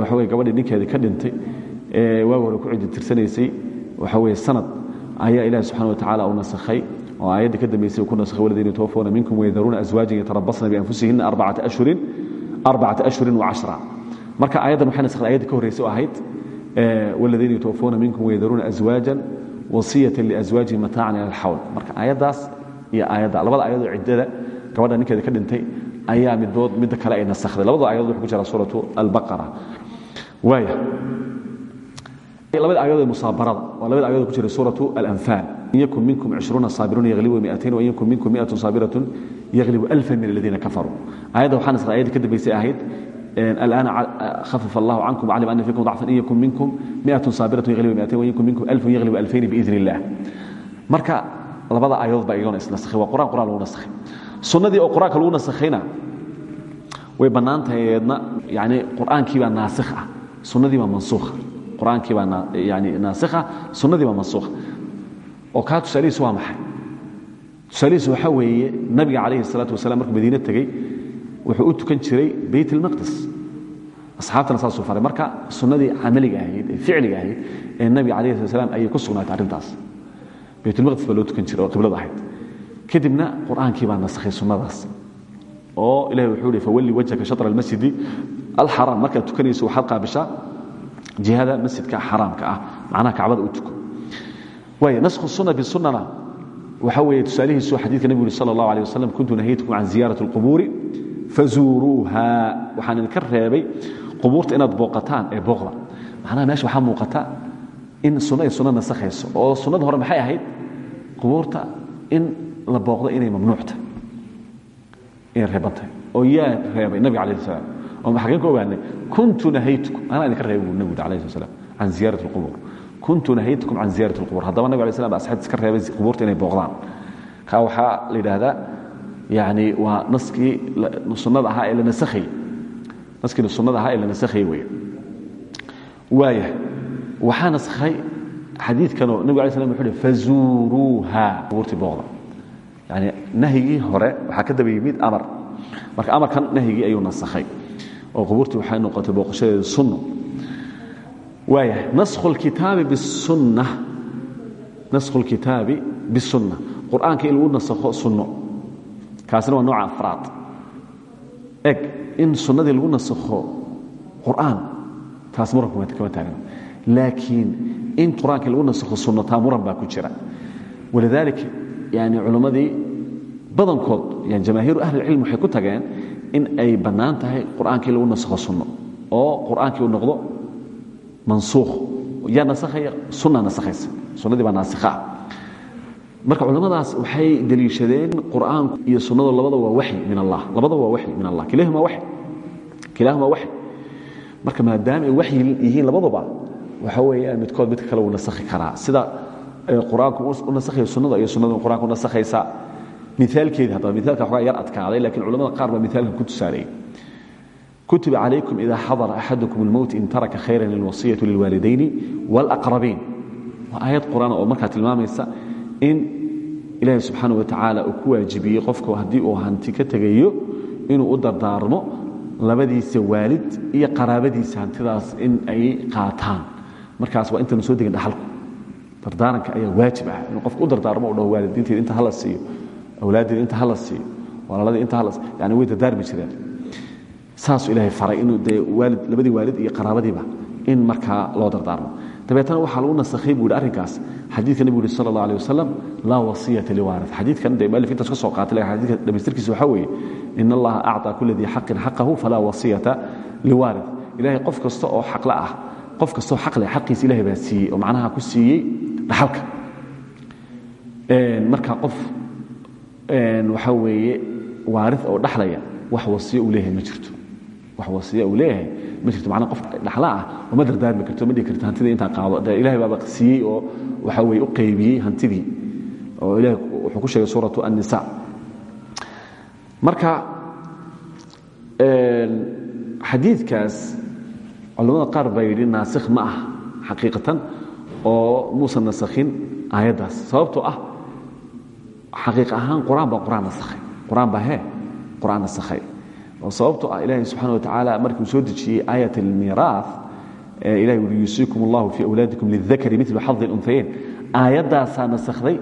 waxa weye gabadhii ninkeedii ka dhintay waagi hore ku cidi tirsanaysay waxa weye sanad ayaa ilahi subxana watacaala uu nasakhay oo aayadda ka dambaysay ku nasakhay waladiina yatawafawna minkum wayadaruuna aswaajan yatarabasna bianfusihina arbacata ashhurin arbacata ashhurin wacashra marka aayaddan waxay nasakhday ayadda ka horraysay ahayd waladiina yatawafawna minkum wayadaruuna aswaajan wasiyatan liaswaajihim mataacan ila marka aayaddaas iyo aayadda labada aayadoo ciddada gabadha ninkeeda ka dhintay ayaa midbood midda kale ay nasakhday labada aayadood wuxuu ku jira suuratu albaqara waaya labada aayadood ee musaabarada labada aayadood ku jira suuratu alanfaal in yakun minkum cishruuna saabiruuna yaglibu miatain wain yakun minkum miatun saabiratun yaglibu alfan min aladiina kafaruu aayadda waxaa nasakhday ayadda ka dambaysay ahayd الآن خفف الله عنكم وعلم أن فيكم ضعفا إن يكن منكم مئة صابرة يغلب مئتين وإن يكن منكم ألف يغلب ألفين بإذن الله marka labada aayadood baa iyagona isnasakhay waa quraan quraan lagu nasakhay sunnadii oo quraanka lagu nasakhayna way bannaan tahay eedna yani qur'aankii baa naasikh ah sunnadii baa mansuukha qur'aankii baa yani naasikha sunnadii baa mansuukha oo kaa tusaalihiisu waa maxay tusaalihiisu waxaa weeye nabiga calayhi salaatu wasalam markuu madiine tegey wuxuu u tukan jiray bayt اlmaqdis asxaabtana saasuu faray. Marka sunnadii camaliga ahayd ee ficliga ahayd ee nabiga calayh slat slam ayay ku sugnaatay arrintaas. Baytulmaqdis baa loo tukan jiray oo qiblada ahayd. Kadibna qur'aankii baa nasakhay sunnadaas. Oo ilahi wuxuu hi fawalli wajhaka shatra almasjidi alxaraam markaad tukanayso waxaad qaabishaa jihada masjidka xaraamka ah macnaha kacbada u tuko. Waaya naskhu sunna bisunnana waxaa weeye tusaalihiisu xadiidka nebigu yuri sala allahu alيh wasalam kuntu nahaytukum can ziyaarati اlqubuuri fazuuruuha waxaan idinka reebay qubuurta inaad booqataan ee booqda. Macnaha meesha waxaa muuqata in sunno ay sunno nasakhayso. Oo sunnada hore maxay ahayd? Qubuurta in la booqdo inay mamnuucta inay reebantahay oo yaa reebay nabiga alayh salaam. Oo maxageen ku ogaanay kuntu nahaytukum. Anaa idinka reebay buu nabigu alayh slam can kuntu nahaytukum can ziyaarati اlqubuur haddaba nabig alay slam ba asxaabtiis ka reebay qubuurta inay booqdaan. Ka waxaa la yidhaahdaa yani waa naskii sunnada ahaa ee la nasakhayey naskii sunnada ahaa ee la nasakhayey weeye. Waaya waxaa naskhay xadiidkanoo nabig alay slam wuxu fazuuruuha. Qubuurtii booqda. Yani nahyigii hore waxaa ka daba yimid amar. Marka amarkan nahyigii ayuu nasakhay oo qubuurtii waxay noqotay booqashadeeda sunno waaya naskhu lkitaabi bisunna naskhu lkitaabi bisunna qur'aanka in nasakho sunno. Kaasina waa nooca afraad. Eg in sunnadii lagu nasakho qur'aan taas muran kama taagna laakiin in qur'aankii lagu nasakho sunno muran baa ku jira. Walidaalika yani culimmadii badankood yani jamaahiiru ahli ilcilm waxay ku tageen in ay bannaan tahay qur'aankii lagu nasakho sunno oo qur'aankii uu noqdo mansuukh. Yaa nasakhaya sunna nasakhaysa sunnadii baa naasikha marka culimmadaas waxay deliishadeen qur'aanku iyo sunnadu labada waa waxyi min allah. Labadaba waa waxyi min allah. Kilahuma waxy. Kilahuma waxy. Marka maadaama ay waxyi yihiin labaduba waxa weeyaan midkood midka kale wuu nasakhi karaa. Sida qur'aanku u nasakhayo sunnada iyo sunnadu qur'anku u nasakhaysa miaalkeedi haddaba miaalka waxoogaa yar adkaaday lakiin culamada qaar baa miaalkan ku tusaalayay kutiba calaykum ida xadara axadukum اlmowt in taraka khayran lilwasiyatu lilwaalidayni wاlaqrabiin waa aayad qur'aan oo markaa tilmaamaysa in ilaahay subxaana wa tacaala uu ku waajibiyey qofku haddii uu hanti ka tegayo inuu u dardaarmo labadiisa waalid iyo qaraabadiisa hantidaas in ay qaataan. Markaas waa intanu soo degin dhaxalku. Dardaaranka ayaa waajib ah. Inuu qofku u dardaarmo u dhaho waalidiinteeda inta hala siiyo. Awlaaddeeda inta hala siiyo. Walaaladii inta hala siiyo yani way dardaarmi jireen saasuu ilaahay faray inuu dee waalid labadii waalid iyo qaraabadiiba in markaa loo dardaarmo dabeetana waxaa lagu nasakhay buu arrinkaas. Xadiidka nebigu yuri sala allah alih wasalam laa wasiyata liwaarid xadiidkan dee mualif intaas soo qaatay xadiidka dhamaystirkiisa waxaa weeye in allaha acطaa kula dii xaqin xaqahu falaa wasiyata liwaarid ilahay qof kasta oo xaqle ah qof kastoo xaqle xaqiisa ilahay baa siiyey oo macnaha ku siiyey dhaxalka. Marka qof waxaa weeye waarid oo dhaxlaya wax wasiyo uu leeyahay ma jirto wax wasiya uu leeyahay ma jirto macnaa qof dhaxla ah oo ma dardaarmi karto ma dhihi karto hantidii intaan qaado. Dee ilahay baaba siiyey oo waxa weeye u qaybiyey hantidii oo ilahay wuxuu ku sheegay suuratu annisa marka xadiidkaas culamada qaar baa yidhi naasikh ma ah xaqiiqatan oo muusan nasakhin aayaddaas. Sababtoo ah xaqiiq ahaan qur'aan baa qur'aan nasakhay. Qur'aan baa hee qur'aan nasakhay oo sababto ah ilaahay subxaana watacaala markuu soo dejiyey aayat almiiraaf ee ilahi uri yuusiikum allahu fii awlaadikum lidakari milu xadi lunhayayn aayaddaasaa nasakday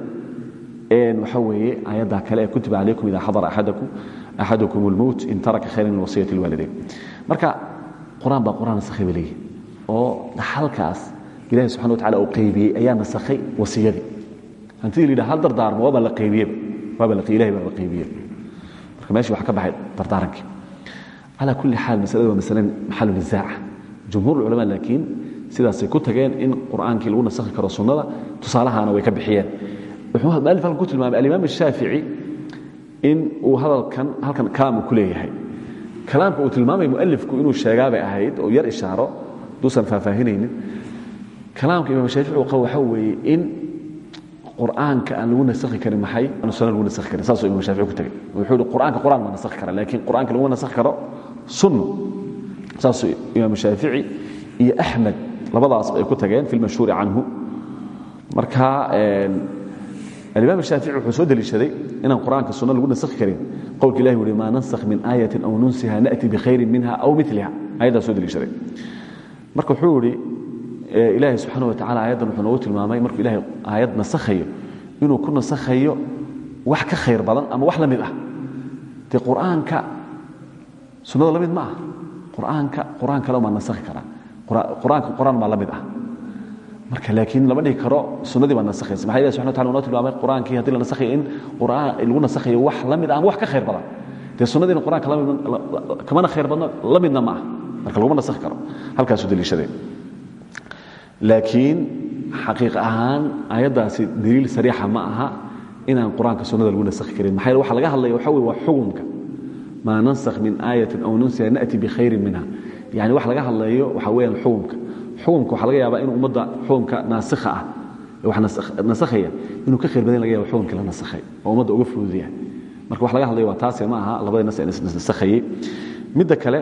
waxa weeye aayaddaa kale ee kutiba calaykum idaa xadara axadakum almowt in taraka khayran wasiyat lwaalidayn marka qur'aan baa qur'aan nasakhay bay leeyihi oo dhaxalkaas ilahay subxana watacala uu qaybiyey ayaa nasakhay wasiyadii. Hantidii layidhaha hal dardaarmo waabaa la qaybiyeba waabaa ilahay baa la qaybiyeba marka meeshii waxa ka baxay dardaarankii calaa kulli xaal masalada waa masale maxalu nisaaca jumhuur ulculamaa laakiin sidaasay ku tageen in qur'aankii lagu nasakhi karo sunnada tusaalahaana way ka bixiyeen wuxuu maalif halkan ku tilmaamay alimaam ashaafici in uu hadalkan halkan kalaam uu ku leeyahay kalaamka uu tilmaamay mualifku inuu sheegaabay ahayd oo yar ishaaro duusan faahfaahinaynin kalaamka imaam shaafici uu qabo waxaa weeye in qur'aanka aan lagu nasakhi karin maxay? Aan sunna lagu nasakhi karin. Saasuu imaam shaafici ku tagay wuxuu yidhi qur'aanka qur'aan waa nasakhi kara laakiin qur'aanka lagu nasakhi karo sunno saasuu imaam shaafici iyo axmed labadaas ay ku tageen fi lmashhuuri canhu. Marka alimaam shaafici wuxuu soo deliishaday inaan qur'aanka sunno lagu nasakhi karin. Qowlka ilahi wuhi maa nansakh min aayatin aw nunsiha na'ti bikhayrin minha aw miliha ayaddaa soo deliishaday. Marka wuxuu yihi ilaahay subxaana wa tacala aayaddan wuxuu noogu tilmaamay markuu ilahay aayad nasakhayo inuu ku nasakhayo wax ka khayr badan ama wax la mid ah. Dee qur'aanka sunnada la mid ma ah qur'aanka qur'aan kale maa nasakhi la mid ah. Marka laakiin lama dhihi karo sunnadii baa nasakhaysa. Maxaa ilahi subxana wa tacala noo tilmaamay? Qur'aankii haddii la nasakhayo in qur'aan lagu nasakhayo wax la mid ah wax ka khayr badan. Dee sunnadiina qur'aanka kamana khayr badno la midna ma marka laguma nasakhi karo. Halkaasuu deliishadeen laakiin xaqiiq ahaan ayaddaasi daliil sariixa ma aha inaan qur'aanka sunnada lagu nasakhi karin. Maxaa waxa laga hadlaya waxa weye waa xukumka. Maa nansakh min aayatin aw nunsiha na'ti bikhayrin minha. Yani wax laga hadlayo waxa weeyaan xukumka. Xukumka waxaa laga yaabaa in ummadda xukumka naasikha ah wax nasakhaya inuu ka khayr badan laga yaba xukumkii la nasakhay oo ummadda uga fududiya marka wax laga hadlayo waa taase ma aha labadii nas ee nasakhayey midda kale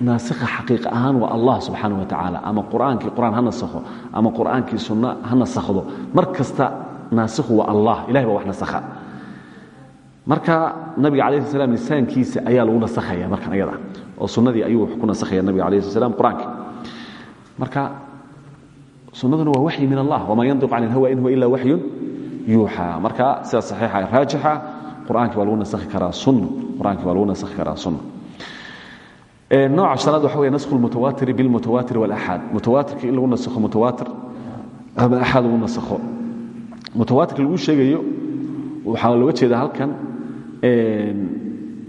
naasikha xaqiiq ahaan waa allah subxaana wa tacaala ama qur'aankii qur'aan ha nasakho ama qur'aankii sunno ha nasakhdo. Mar kasta naasikhu waa allah. Ilahay baa wax nasakha. Marka nabiga calayh sl slam lisaankiisa ayaa lagu nasakhaya markan ayada. Oo sunnadii ayuu wax ku nasakhaya nabiga calayh sl slam qur'aankii. Marka sunnaduna waa waxyi min allah. Wamaa yandiqu can ilhawa in huwa ila waxyun yuuxaa marka sida saxiixa raajixa qur'aankii waa lagu nasakhi karaa sunno qur'aankii waa lagu nasakhi karaa sunno nooca shanaad waxa wey naskhu lmutawatiri bilmutawaatir walaxaad mutawaatirka in lagu nasakho mutawaatir ama axaad lagu nasakho. Mutawaatirka lagu sheegayo waxaa looga jeeda halkan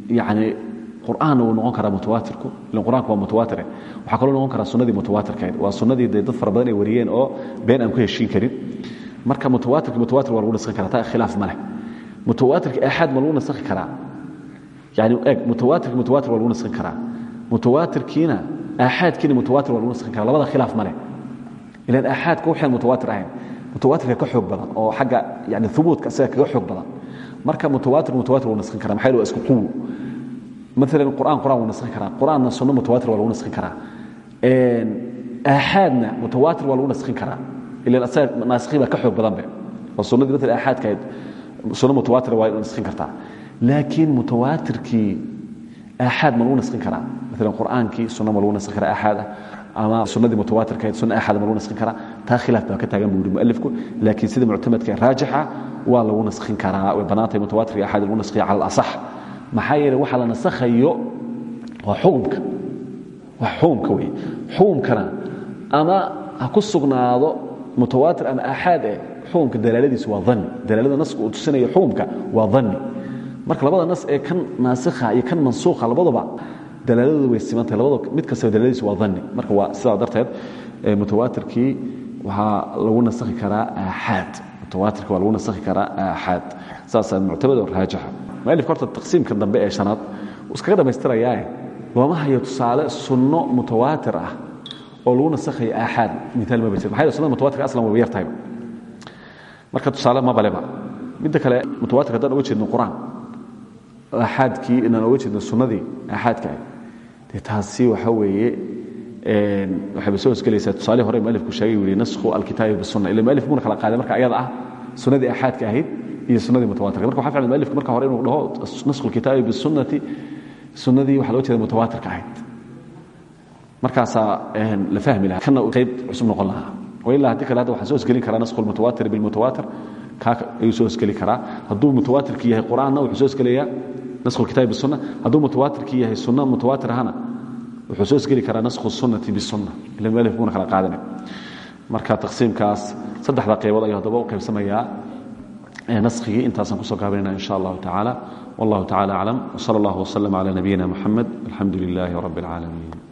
yani qur'aanna wuu noqon karaa mutawaatirku ilan qur'anku waa mutawaatire waxaa kaloo noqon karaa sunnadii mutawaatirkahayd waa sunnadii dad fara badan ay wariyeen oo been aan ku heshiin karin. Marka mutawaatirka mutawaatir waa lagu nasakhi karaa taa khilaaf ma leh. Mutawaatirka axaad ma lagu nasakhi karaa. Yani eeg mutawaatirka mutawaatir waa lagu nasakhi karaa mutawaatirkiina aaxaadkiina mutawaatir waa lagu nasakhin kara labada khilaaf ma leh. Ilan aaxaadka waxaan mutawaatir ahayn. Mutawaatirka ka xoog badan oo xagga yani hubuutka isaga kaga xoog badan. Marka mutawaatir mutawaatir wuu nasakhin kara maxaa waa isku quwo maalan qur'aan qur'aan wuu nasakhin karaa. Qur'aanna sunno mutawaatir waa lagu nasakhin karaa. Aaxaadna mutawaatir waa lagu nasakhin karaa. Ilan asaga naasikhi baa ka xoog badan be. Oo sunnadii maalan aaxaadka sunno mutawaatir waa nasakhin kartaa. Laakiin mutawaatirkii aaxaad ma lagu naskin karaa maalan qur'aankii sunna ma lagu naskin karaa aaxaad ah ama sunnadii mutawaatirkahayd sunna aaxaad ma lagu naskin karaa taa khilaaf baa ka taagan buu yidhi mualifku laakiin sida muctamadka raajixa waa lagu naskin karaa way bannaantahay mutawaatirka aaxaad lagu naskiya cala alasax maxaa yeelay waxa la nasakhayo waa xukumka waa xukumka wey xukumkana ama ha ku sugnaado mutawaatir ama aaxaad eh xukumka dalaaladiisu waa dhanni dalaalada naska uu tusinayo xukumka waa dhanni marka labada nas ee kan naasikha iyo kan mansuukha labadaba dalaaladooda way simantahay. Labada mid kastaba dalaaladiisu waa dhanni. Marka waa sidaa darteed mutawaatirkii waxaa lagu nasakhi karaa aaxaad mutawaatirka waa lagu nasakhi karaa aaxaad saasaa muctamad oo raajixa mualifka horta taqsiimka dambe ee shanaad iskaga dhammaystirayaae looma hayo tusaale sunno mutawaatir ah oo lagu nasakhayo aaxaad miaal ma bajir maxaa sunnada mutawaatirka aslan wayba yar tahay. Marka tusaale ma baleba. Midda kale mutawaatirka haddaan uga jeedno qur'aan aaxaadkii inaan oga jeedno sunnadii aaxaadka ahay dee taasi waxa weeye waxayba soo hosgelaysaa tusaale hore mualifku sheegay yihi naskhu alkitaabi bisunna ila mualif muna kala qaaday marka ayada ah sunnadii aaxaadka ahayd iyo sunnadii mutawaatirka. Marka waxa ficlan mualifku marka hore inuu dhaho naskhu alkitaabi bisunnati sunnadii waxaa loo jeeda mutawaatirka ahayd. Markaasaa la fahmi lahaa. Kana qayb cusub noqon lahaa. Ilaa haddii kale hadda waxaa soo hosgelin karaa nasku lmutawaatir bilmutawaatir ayuu soo hosgeli karaa. Hadduu mutawaatirki yahay qur'aanna wuxuu soo hosgelayaa nasku lkitabi bisunna hadduu mutawaatirki yahay sunna mutawaatir ahana wuxuu soo hosgeli karaa nasku sunnati bisunna ila mualif kuna kala qaadanay marka taqsiimkaas saddexda qaybood ayuu haddaba u qaybsamayaa. Naskigii intaasaan ku soo gaabanayna in sha allahu tacaala. Wallahu tacala aclam. Wsala allah wslm cala nabiyina muxamed alxamdu lilaahi rabi اlcaalamiin